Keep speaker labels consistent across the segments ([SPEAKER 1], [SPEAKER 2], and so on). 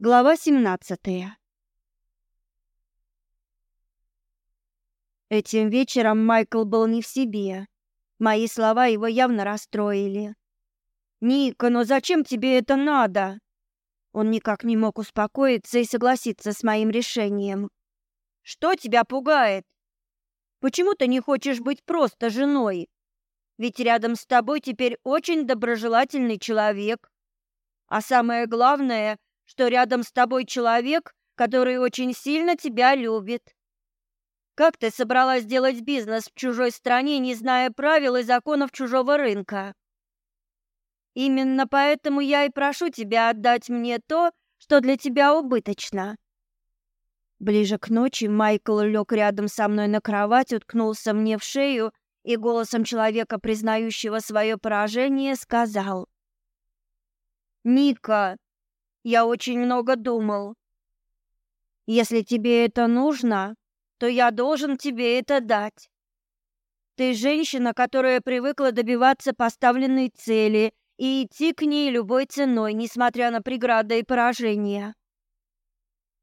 [SPEAKER 1] Глава 17. Этим вечером Майкл был не в себе. Мои слова его явно расстроили. «Ника, но зачем тебе это надо?» Он никак не мог успокоиться и согласиться с моим решением. «Что тебя пугает? Почему ты не хочешь быть просто женой? Ведь рядом с тобой теперь очень доброжелательный человек. А самое главное — что рядом с тобой человек, который очень сильно тебя любит. Как ты собралась делать бизнес в чужой стране, не зная правил и законов чужого рынка? Именно поэтому я и прошу тебя отдать мне то, что для тебя убыточно. Ближе к ночи Майкл лег рядом со мной на кровать, уткнулся мне в шею и голосом человека, признающего свое поражение, сказал. «Ника, я очень много думал. Если тебе это нужно, то я должен тебе это дать. Ты женщина, которая привыкла добиваться поставленной цели и идти к ней любой ценой, несмотря на преграды и поражения.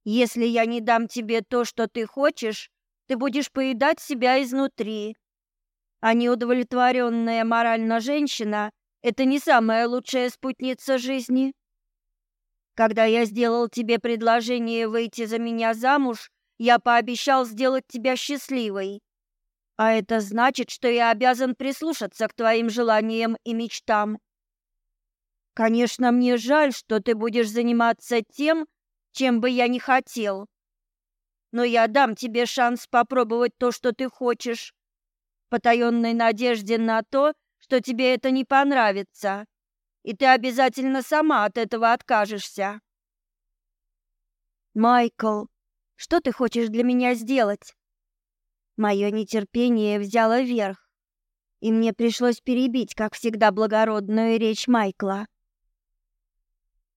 [SPEAKER 1] Если я не дам тебе то, что ты хочешь, ты будешь поедать себя изнутри. А неудовлетворенная морально женщина – это не самая лучшая спутница жизни. Когда я сделал тебе предложение выйти за меня замуж, я пообещал сделать тебя счастливой. А это значит, что я обязан прислушаться к твоим желаниям и мечтам. Конечно, мне жаль, что ты будешь заниматься тем, чем бы я не хотел. Но я дам тебе шанс попробовать то, что ты хочешь, потаенной надежде на то, что тебе это не понравится и ты обязательно сама от этого откажешься. Майкл, что ты хочешь для меня сделать? Мое нетерпение взяло верх, и мне пришлось перебить, как всегда, благородную речь Майкла.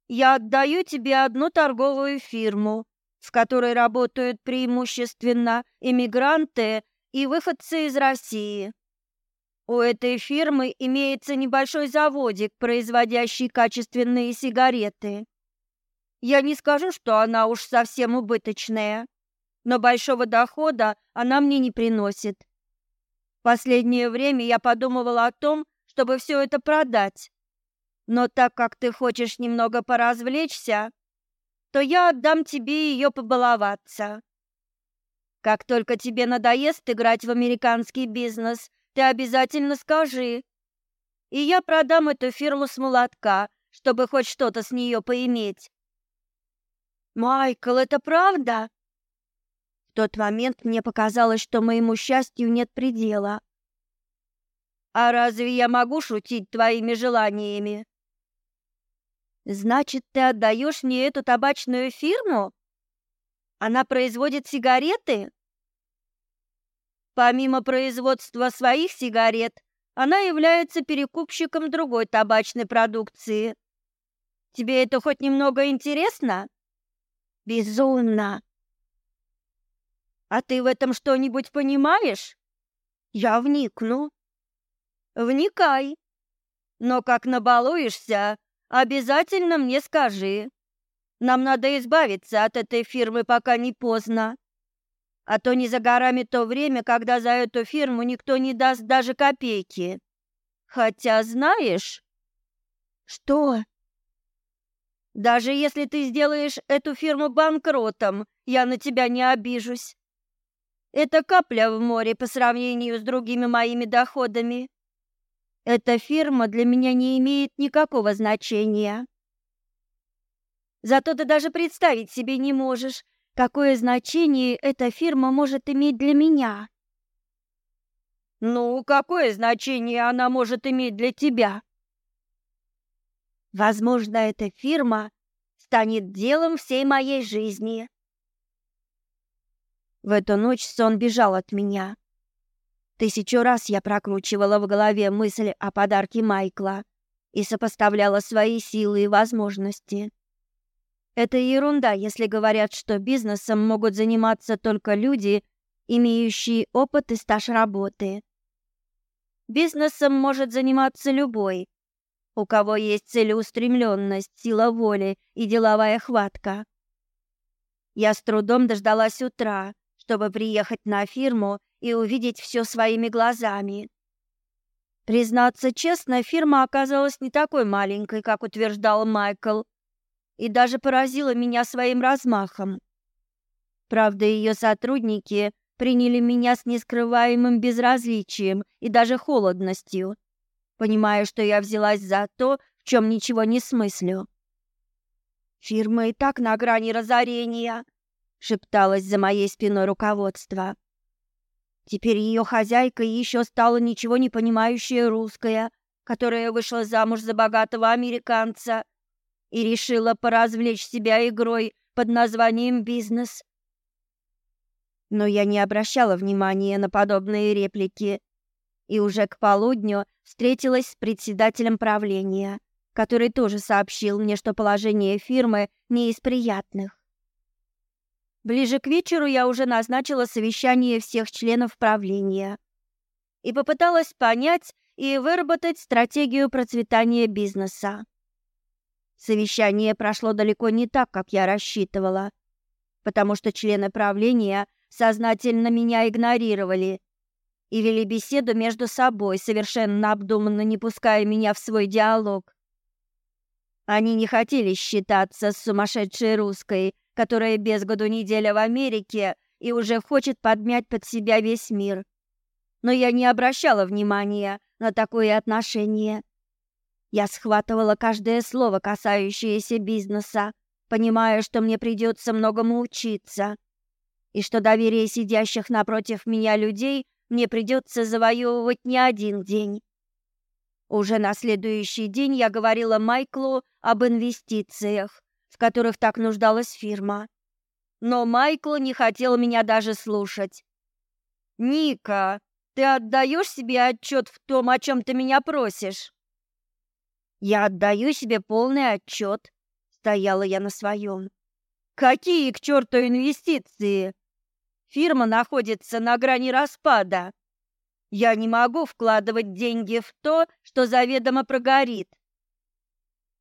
[SPEAKER 1] Я отдаю тебе одну торговую фирму, в которой работают преимущественно иммигранты и выходцы из России. У этой фирмы имеется небольшой заводик, производящий качественные сигареты. Я не скажу, что она уж совсем убыточная, но большого дохода она мне не приносит. Последнее время я подумывала о том, чтобы все это продать. Но так как ты хочешь немного поразвлечься, то я отдам тебе ее побаловаться. Как только тебе надоест играть в американский бизнес, ты обязательно скажи. И я продам эту фирму с молотка, чтобы хоть что-то с нее поиметь. Майкл, это правда? В тот момент мне показалось, что моему счастью нет предела. А разве я могу шутить твоими желаниями? Значит, ты отдаешь мне эту табачную фирму? Она производит сигареты? Помимо производства своих сигарет, она является перекупщиком другой табачной продукции. Тебе это хоть немного интересно? Безумно. А ты в этом что-нибудь понимаешь? Я вникну. Вникай. Но как набалуешься, обязательно мне скажи. Нам надо избавиться от этой фирмы, пока не поздно а то не за горами то время, когда за эту фирму никто не даст даже копейки. Хотя, знаешь... Что? Даже если ты сделаешь эту фирму банкротом, я на тебя не обижусь. Это капля в море по сравнению с другими моими доходами. Эта фирма для меня не имеет никакого значения. Зато ты даже представить себе не можешь, Какое значение эта фирма может иметь для меня? Ну, какое значение она может иметь для тебя? Возможно, эта фирма станет делом всей моей жизни. В эту ночь сон бежал от меня. Тысячу раз я прокручивала в голове мысль о подарке Майкла и сопоставляла свои силы и возможности. Это ерунда, если говорят, что бизнесом могут заниматься только люди, имеющие опыт и стаж работы. Бизнесом может заниматься любой, у кого есть целеустремленность, сила воли и деловая хватка. Я с трудом дождалась утра, чтобы приехать на фирму и увидеть все своими глазами. Признаться честно, фирма оказалась не такой маленькой, как утверждал Майкл – и даже поразила меня своим размахом. Правда, ее сотрудники приняли меня с нескрываемым безразличием и даже холодностью, понимая, что я взялась за то, в чем ничего не смыслю. «Фирма и так на грани разорения», — шепталось за моей спиной руководство. Теперь ее хозяйкой еще стала ничего не понимающая русская, которая вышла замуж за богатого американца — и решила поразвлечь себя игрой под названием «Бизнес». Но я не обращала внимания на подобные реплики и уже к полудню встретилась с председателем правления, который тоже сообщил мне, что положение фирмы не из приятных. Ближе к вечеру я уже назначила совещание всех членов правления и попыталась понять и выработать стратегию процветания бизнеса. Совещание прошло далеко не так, как я рассчитывала, потому что члены правления сознательно меня игнорировали и вели беседу между собой, совершенно обдуманно не пуская меня в свой диалог. Они не хотели считаться с сумасшедшей русской, которая без году неделя в Америке и уже хочет подмять под себя весь мир. Но я не обращала внимания на такое отношение. Я схватывала каждое слово, касающееся бизнеса, понимая, что мне придется многому учиться, и что доверие сидящих напротив меня людей мне придется завоевывать не один день. Уже на следующий день я говорила Майклу об инвестициях, в которых так нуждалась фирма. Но Майкл не хотел меня даже слушать. «Ника, ты отдаешь себе отчет в том, о чем ты меня просишь?» Я отдаю себе полный отчет», — стояла я на своем. «Какие к черту инвестиции? Фирма находится на грани распада. Я не могу вкладывать деньги в то, что заведомо прогорит.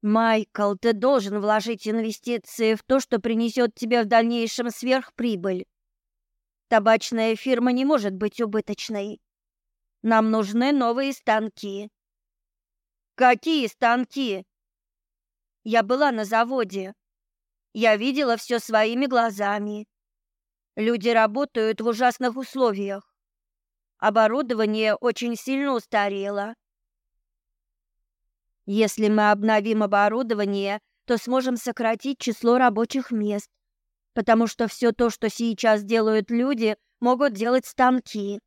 [SPEAKER 1] Майкл, ты должен вложить инвестиции в то, что принесет тебе в дальнейшем сверхприбыль. Табачная фирма не может быть убыточной. Нам нужны новые станки. Какие станки? Я была на заводе. Я видела все своими глазами. Люди работают в ужасных условиях. Оборудование очень сильно устарело. Если мы обновим оборудование, то сможем сократить число рабочих мест, потому что все то, что сейчас делают люди, могут делать станки.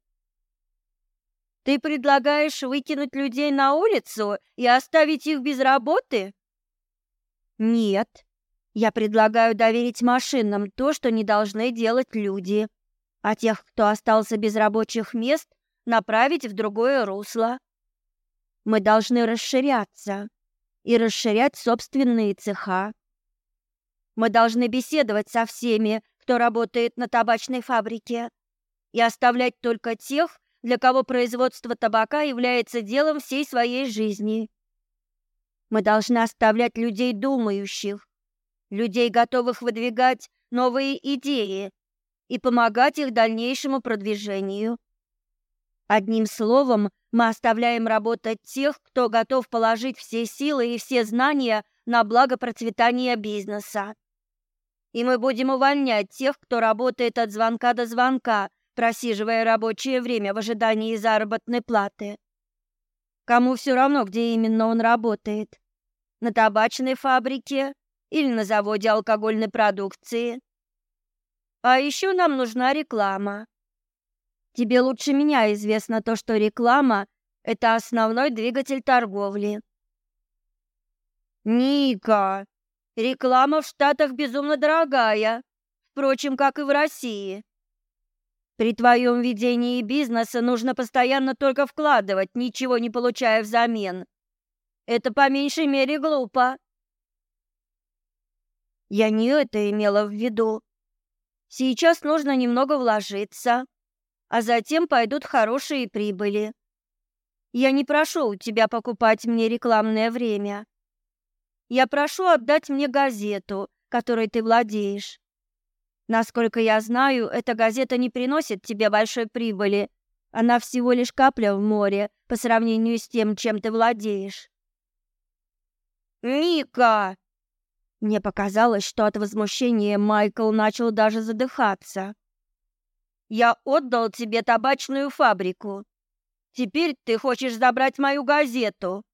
[SPEAKER 1] Ты предлагаешь выкинуть людей на улицу и оставить их без работы? Нет. Я предлагаю доверить машинам то, что не должны делать люди, а тех, кто остался без рабочих мест, направить в другое русло. Мы должны расширяться и расширять собственные цеха. Мы должны беседовать со всеми, кто работает на табачной фабрике, и оставлять только тех, для кого производство табака является делом всей своей жизни. Мы должны оставлять людей думающих, людей, готовых выдвигать новые идеи и помогать их дальнейшему продвижению. Одним словом, мы оставляем работать тех, кто готов положить все силы и все знания на благо процветания бизнеса. И мы будем увольнять тех, кто работает от звонка до звонка – просиживая рабочее время в ожидании заработной платы. Кому все равно, где именно он работает. На табачной фабрике или на заводе алкогольной продукции. А еще нам нужна реклама. Тебе лучше меня известно то, что реклама – это основной двигатель торговли. Ника, реклама в Штатах безумно дорогая, впрочем, как и в России. При твоем ведении бизнеса нужно постоянно только вкладывать, ничего не получая взамен. Это по меньшей мере глупо. Я не это имела в виду. Сейчас нужно немного вложиться, а затем пойдут хорошие прибыли. Я не прошу у тебя покупать мне рекламное время. Я прошу отдать мне газету, которой ты владеешь. Насколько я знаю, эта газета не приносит тебе большой прибыли. Она всего лишь капля в море по сравнению с тем, чем ты владеешь. Ника! Мне показалось, что от возмущения Майкл начал даже задыхаться. Я отдал тебе табачную фабрику. Теперь ты хочешь забрать мою газету.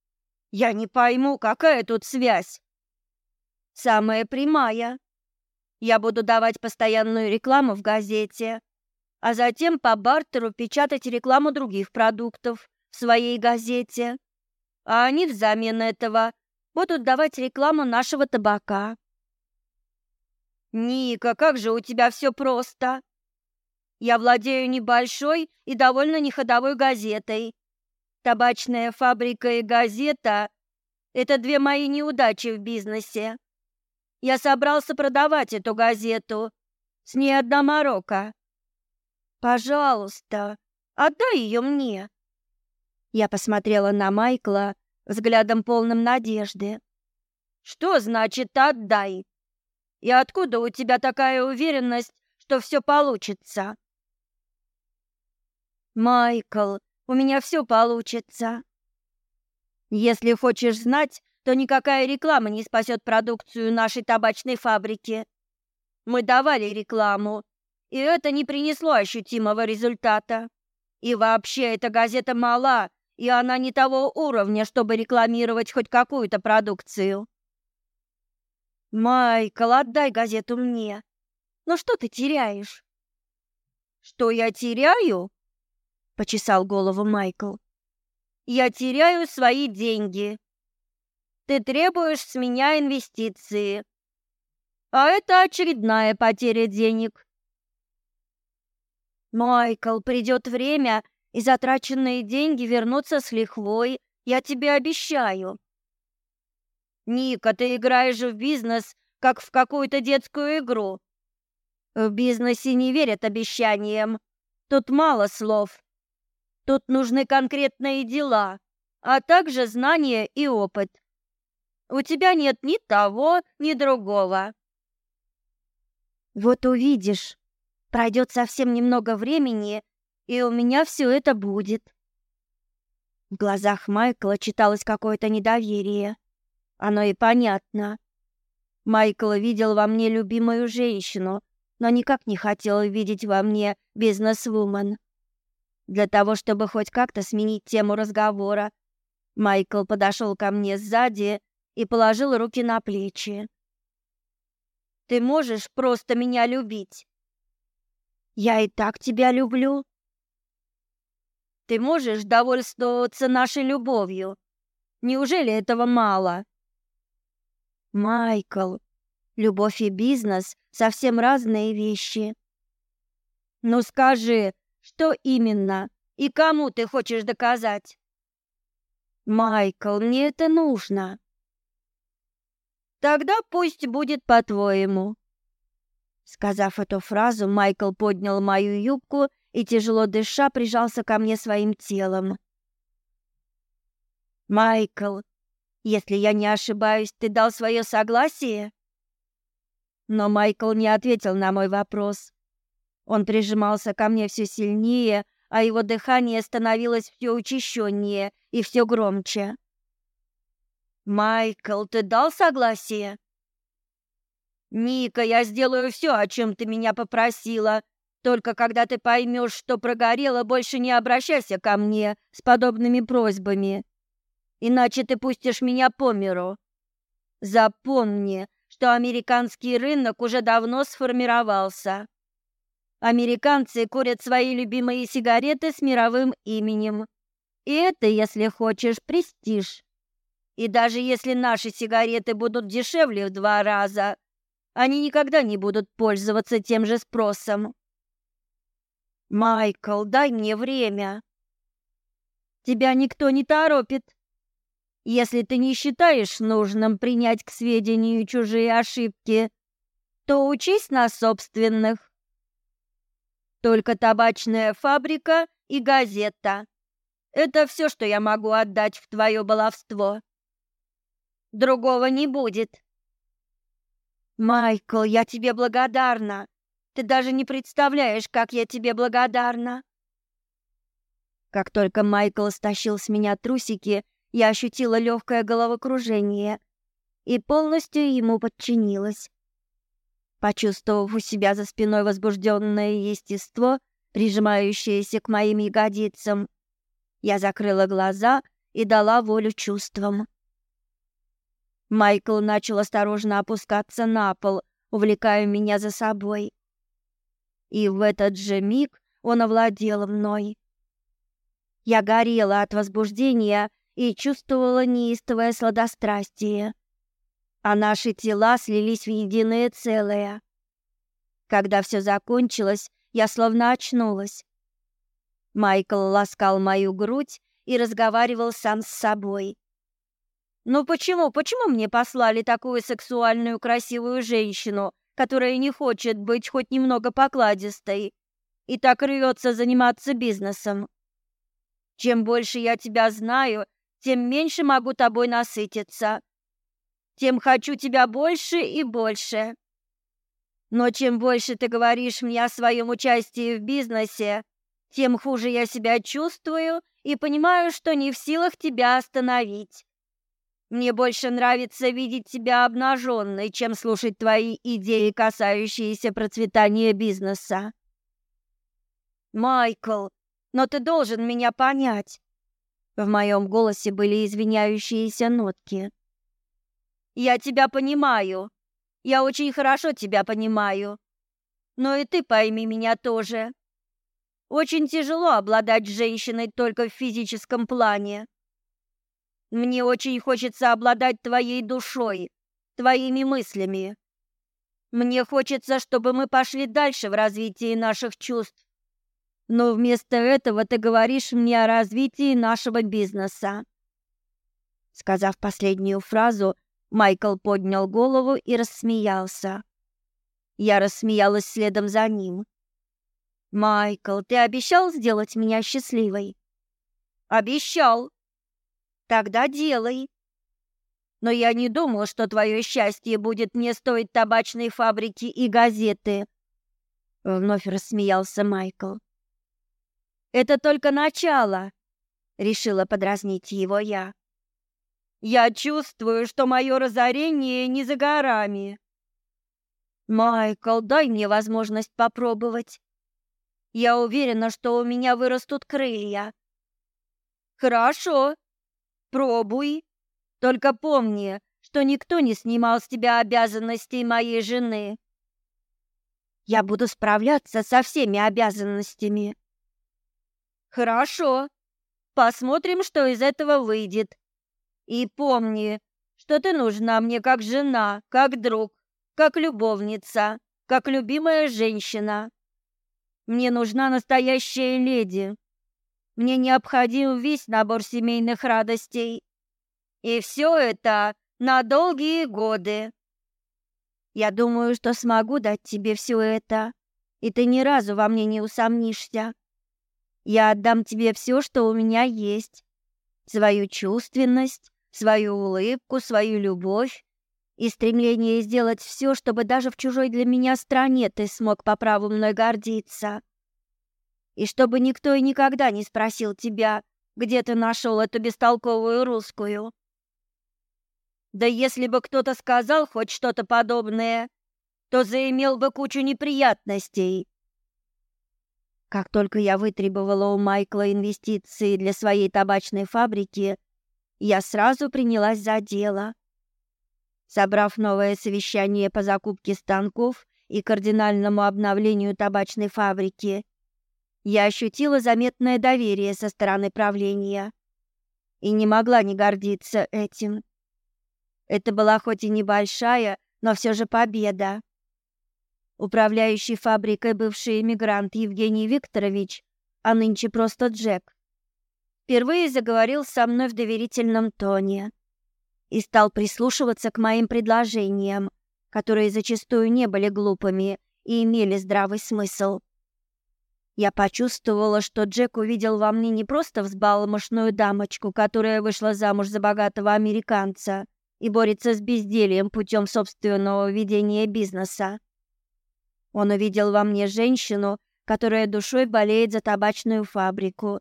[SPEAKER 1] Я не пойму, какая тут связь. Самая прямая, я буду давать постоянную рекламу в газете, а затем по бартеру печатать рекламу других продуктов в своей газете. А они взамен этого будут давать рекламу нашего табака. Ника, как же у тебя все просто. Я владею небольшой и довольно неходовой газетой. Табачная фабрика и газета – это две мои неудачи в бизнесе. Я собрался продавать эту газету. С ней одна морока. Пожалуйста, отдай ее мне. Я посмотрела на Майкла взглядом полным надежды. Что значит отдай? И откуда у тебя такая уверенность, что все получится? Майкл, у меня все получится. Если хочешь знать, то никакая реклама не спасет продукцию нашей табачной фабрики. Мы давали рекламу, и это не принесло ощутимого результата. И вообще эта газета мала, и она не того уровня, чтобы рекламировать хоть какую-то продукцию. Майкл, отдай газету мне. Ну что ты теряешь? Что я теряю? Почесал голову Майкл. Я теряю свои деньги ты требуешь с меня инвестиции. А это очередная потеря денег. Майкл, придет время, и затраченные деньги вернутся с лихвой, я тебе обещаю. Ника, ты играешь в бизнес, как в какую-то детскую игру. В бизнесе не верят обещаниям. Тут мало слов. Тут нужны конкретные дела, а также знания и опыт. У тебя нет ни того, ни другого. Вот увидишь. Пройдет совсем немного времени, и у меня все это будет. В глазах Майкла читалось какое-то недоверие. Оно и понятно. Майкл видел во мне любимую женщину, но никак не хотел видеть во мне бизнесвумен. Для того, чтобы хоть как-то сменить тему разговора, Майкл подошел ко мне сзади и положил руки на плечи. «Ты можешь просто меня любить?» «Я и так тебя люблю». «Ты можешь довольствоваться нашей любовью? Неужели этого мало?» «Майкл, любовь и бизнес — совсем разные вещи». «Ну скажи, что именно и кому ты хочешь доказать?» «Майкл, мне это нужно». Тогда пусть будет по-твоему». Сказав эту фразу, Майкл поднял мою юбку и, тяжело дыша, прижался ко мне своим телом. «Майкл, если я не ошибаюсь, ты дал свое согласие?» Но Майкл не ответил на мой вопрос. Он прижимался ко мне все сильнее, а его дыхание становилось все учащеннее и все громче. Майкл, ты дал согласие? Ника, я сделаю все, о чем ты меня попросила. Только когда ты поймешь, что прогорело, больше не обращайся ко мне с подобными просьбами. Иначе ты пустишь меня по миру. Запомни, что американский рынок уже давно сформировался. Американцы курят свои любимые сигареты с мировым именем. И это, если хочешь, престиж. И даже если наши сигареты будут дешевле в два раза, они никогда не будут пользоваться тем же спросом. Майкл, дай мне время. Тебя никто не торопит. Если ты не считаешь нужным принять к сведению чужие ошибки, то учись на собственных. Только табачная фабрика и газета. Это все, что я могу отдать в твое баловство. Другого не будет. Майкл, я тебе благодарна. Ты даже не представляешь, как я тебе благодарна. Как только Майкл стащил с меня трусики, я ощутила легкое головокружение и полностью ему подчинилась. Почувствовав у себя за спиной возбужденное естество, прижимающееся к моим ягодицам, я закрыла глаза и дала волю чувствам. Майкл начал осторожно опускаться на пол, увлекая меня за собой. И в этот же миг он овладел мной. Я горела от возбуждения и чувствовала неистовое сладострастие. А наши тела слились в единое целое. Когда все закончилось, я словно очнулась. Майкл ласкал мою грудь и разговаривал сам с собой. Но почему, почему мне послали такую сексуальную красивую женщину, которая не хочет быть хоть немного покладистой и так рвется заниматься бизнесом? Чем больше я тебя знаю, тем меньше могу тобой насытиться. Тем хочу тебя больше и больше. Но чем больше ты говоришь мне о своем участии в бизнесе, тем хуже я себя чувствую и понимаю, что не в силах тебя остановить. Мне больше нравится видеть тебя обнаженной, чем слушать твои идеи, касающиеся процветания бизнеса. Майкл, но ты должен меня понять. В моем голосе были извиняющиеся нотки. Я тебя понимаю. Я очень хорошо тебя понимаю. Но и ты пойми меня тоже. Очень тяжело обладать женщиной только в физическом плане. Мне очень хочется обладать твоей душой, твоими мыслями. Мне хочется, чтобы мы пошли дальше в развитии наших чувств. Но вместо этого ты говоришь мне о развитии нашего бизнеса. Сказав последнюю фразу, Майкл поднял голову и рассмеялся. Я рассмеялась следом за ним. Майкл, ты обещал сделать меня счастливой? Обещал, Тогда делай. Но я не думал, что твое счастье будет не стоить табачной фабрики и газеты. Вновь рассмеялся Майкл. Это только начало, решила подразнить его я. Я чувствую, что мое разорение не за горами. Майкл, дай мне возможность попробовать. Я уверена, что у меня вырастут крылья. Хорошо, пробуй. Только помни, что никто не снимал с тебя обязанностей моей жены. Я буду справляться со всеми обязанностями. Хорошо. Посмотрим, что из этого выйдет. И помни, что ты нужна мне как жена, как друг, как любовница, как любимая женщина. Мне нужна настоящая леди. Мне необходим весь набор семейных радостей. И все это на долгие годы. Я думаю, что смогу дать тебе все это, и ты ни разу во мне не усомнишься. Я отдам тебе все, что у меня есть. Свою чувственность, свою улыбку, свою любовь и стремление сделать все, чтобы даже в чужой для меня стране ты смог по праву мной гордиться. И чтобы никто и никогда не спросил тебя, где ты нашел эту бестолковую русскую. Да если бы кто-то сказал хоть что-то подобное, то заимел бы кучу неприятностей. Как только я вытребовала у Майкла инвестиции для своей табачной фабрики, я сразу принялась за дело. Собрав новое совещание по закупке станков и кардинальному обновлению табачной фабрики, я ощутила заметное доверие со стороны правления и не могла не гордиться этим. Это была хоть и небольшая, но все же победа. Управляющий фабрикой бывший эмигрант Евгений Викторович, а нынче просто Джек, впервые заговорил со мной в доверительном тоне и стал прислушиваться к моим предложениям, которые зачастую не были глупыми и имели здравый смысл. Я почувствовала, что Джек увидел во мне не просто взбалмошную дамочку, которая вышла замуж за богатого американца и борется с бездельем путем собственного ведения бизнеса. Он увидел во мне женщину, которая душой болеет за табачную фабрику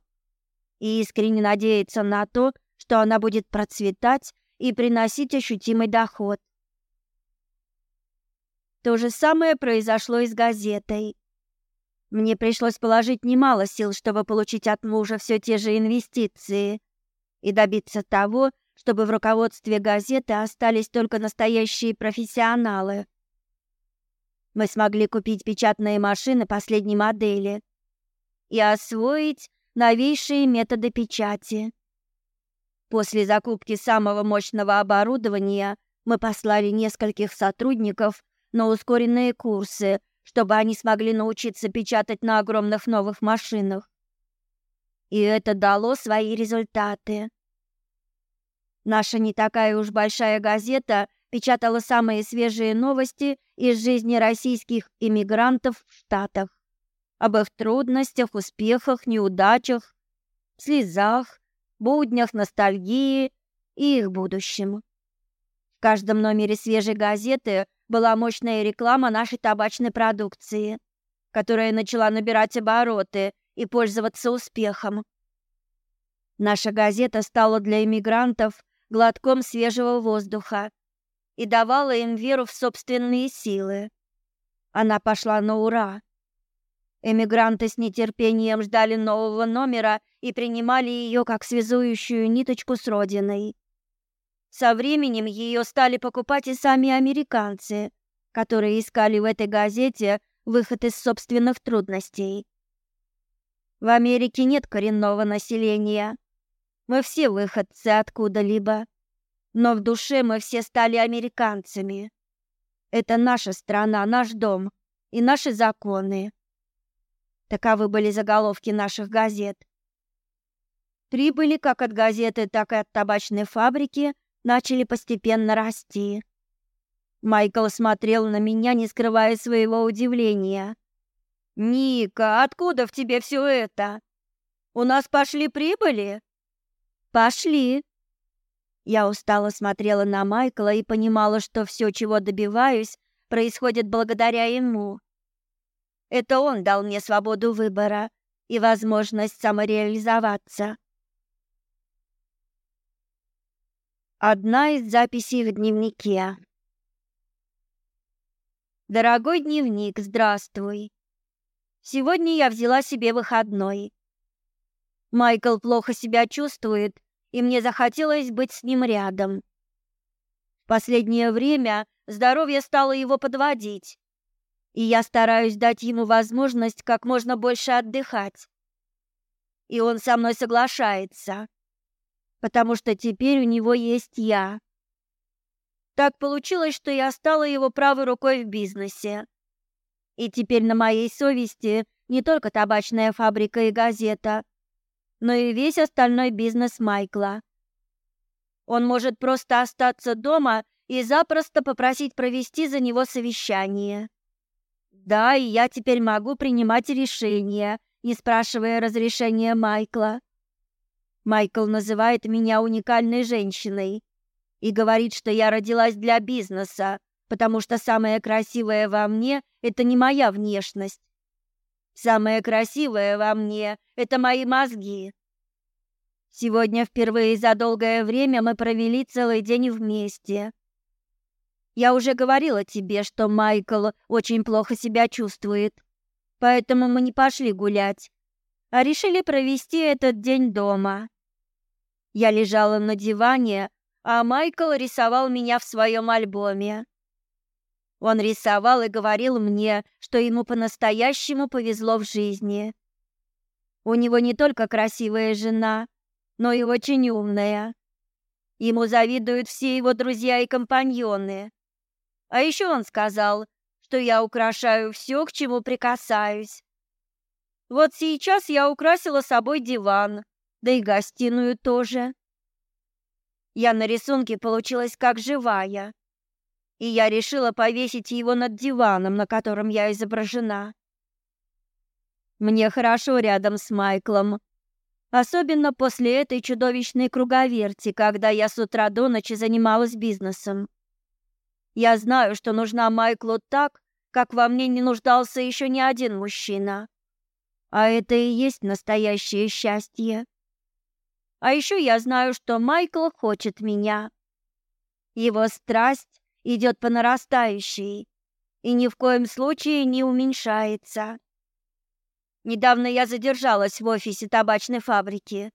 [SPEAKER 1] и искренне надеется на то, что она будет процветать и приносить ощутимый доход. То же самое произошло и с газетой. Мне пришлось положить немало сил, чтобы получить от мужа все те же инвестиции и добиться того, чтобы в руководстве газеты остались только настоящие профессионалы. Мы смогли купить печатные машины последней модели и освоить новейшие методы печати. После закупки самого мощного оборудования мы послали нескольких сотрудников на ускоренные курсы – чтобы они смогли научиться печатать на огромных новых машинах. И это дало свои результаты. Наша не такая уж большая газета печатала самые свежие новости из жизни российских иммигрантов в Штатах. Об их трудностях, успехах, неудачах, слезах, буднях, ностальгии и их будущем. В каждом номере свежей газеты была мощная реклама нашей табачной продукции, которая начала набирать обороты и пользоваться успехом. Наша газета стала для иммигрантов глотком свежего воздуха и давала им веру в собственные силы. Она пошла на ура. Эмигранты с нетерпением ждали нового номера и принимали ее как связующую ниточку с родиной. Со временем ее стали покупать и сами американцы, которые искали в этой газете выход из собственных трудностей. В Америке нет коренного населения. Мы все выходцы откуда-либо. Но в душе мы все стали американцами. Это наша страна, наш дом и наши законы. Таковы были заголовки наших газет. Прибыли как от газеты, так и от табачной фабрики – начали постепенно расти. Майкл смотрел на меня, не скрывая своего удивления. «Ника, откуда в тебе все это? У нас пошли прибыли?» «Пошли». Я устало смотрела на Майкла и понимала, что все, чего добиваюсь, происходит благодаря ему. Это он дал мне свободу выбора и возможность самореализоваться. Одна из записей в дневнике. Дорогой дневник, здравствуй. Сегодня я взяла себе выходной. Майкл плохо себя чувствует, и мне захотелось быть с ним рядом. В последнее время здоровье стало его подводить, и я стараюсь дать ему возможность как можно больше отдыхать. И он со мной соглашается потому что теперь у него есть я. Так получилось, что я стала его правой рукой в бизнесе. И теперь на моей совести не только табачная фабрика и газета, но и весь остальной бизнес Майкла. Он может просто остаться дома и запросто попросить провести за него совещание. Да, и я теперь могу принимать решения, не спрашивая разрешения Майкла. Майкл называет меня уникальной женщиной и говорит, что я родилась для бизнеса, потому что самое красивое во мне – это не моя внешность. Самое красивое во мне – это мои мозги. Сегодня впервые за долгое время мы провели целый день вместе. Я уже говорила тебе, что Майкл очень плохо себя чувствует, поэтому мы не пошли гулять, а решили провести этот день дома. Я лежала на диване, а Майкл рисовал меня в своем альбоме. Он рисовал и говорил мне, что ему по-настоящему повезло в жизни. У него не только красивая жена, но и очень умная. Ему завидуют все его друзья и компаньоны. А еще он сказал, что я украшаю все, к чему прикасаюсь. Вот сейчас я украсила собой диван, да и гостиную тоже. Я на рисунке получилась как живая, и я решила повесить его над диваном, на котором я изображена. Мне хорошо рядом с Майклом, особенно после этой чудовищной круговерти, когда я с утра до ночи занималась бизнесом. Я знаю, что нужна Майклу так, как во мне не нуждался еще ни один мужчина. А это и есть настоящее счастье. А еще я знаю, что Майкл хочет меня. Его страсть идет по нарастающей и ни в коем случае не уменьшается. Недавно я задержалась в офисе табачной фабрики,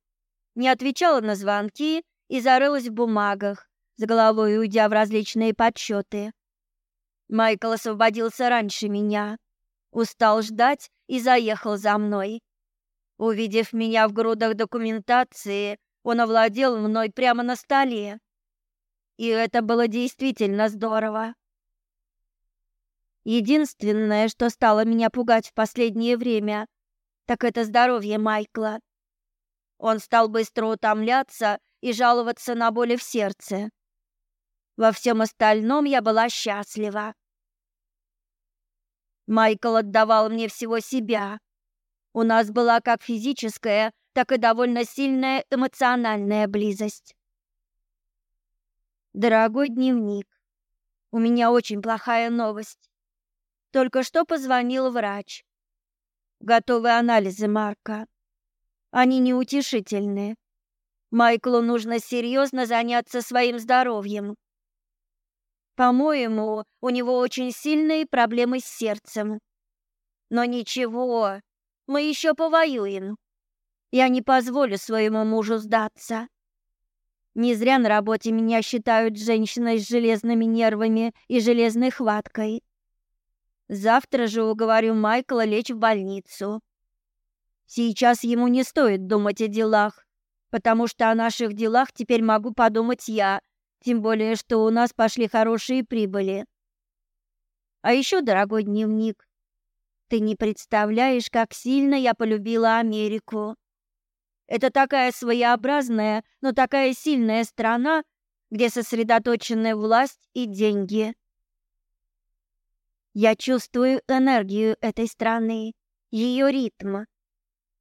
[SPEAKER 1] не отвечала на звонки и зарылась в бумагах, с головой уйдя в различные подсчеты. Майкл освободился раньше меня, устал ждать и заехал за мной. Увидев меня в грудах документации, он овладел мной прямо на столе. И это было действительно здорово. Единственное, что стало меня пугать в последнее время, так это здоровье Майкла. Он стал быстро утомляться и жаловаться на боли в сердце. Во всем остальном я была счастлива. Майкл отдавал мне всего себя, у нас была как физическая, так и довольно сильная эмоциональная близость. Дорогой дневник, у меня очень плохая новость. Только что позвонил врач. Готовы анализы Марка. Они неутешительные. Майклу нужно серьезно заняться своим здоровьем. По-моему, у него очень сильные проблемы с сердцем. Но ничего, мы еще повоюем. Я не позволю своему мужу сдаться. Не зря на работе меня считают женщиной с железными нервами и железной хваткой. Завтра же уговорю Майкла лечь в больницу. Сейчас ему не стоит думать о делах, потому что о наших делах теперь могу подумать я, тем более что у нас пошли хорошие прибыли. А еще, дорогой дневник, ты не представляешь, как сильно я полюбила Америку. Это такая своеобразная, но такая сильная страна, где сосредоточены власть и деньги. Я чувствую энергию этой страны, ее ритм.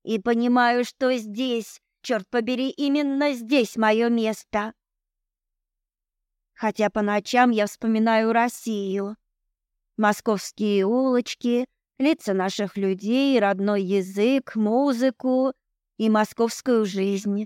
[SPEAKER 1] И понимаю, что здесь, черт побери, именно здесь мое место. Хотя по ночам я вспоминаю Россию. Московские улочки — лица наших людей, родной язык, музыку и московскую жизнь.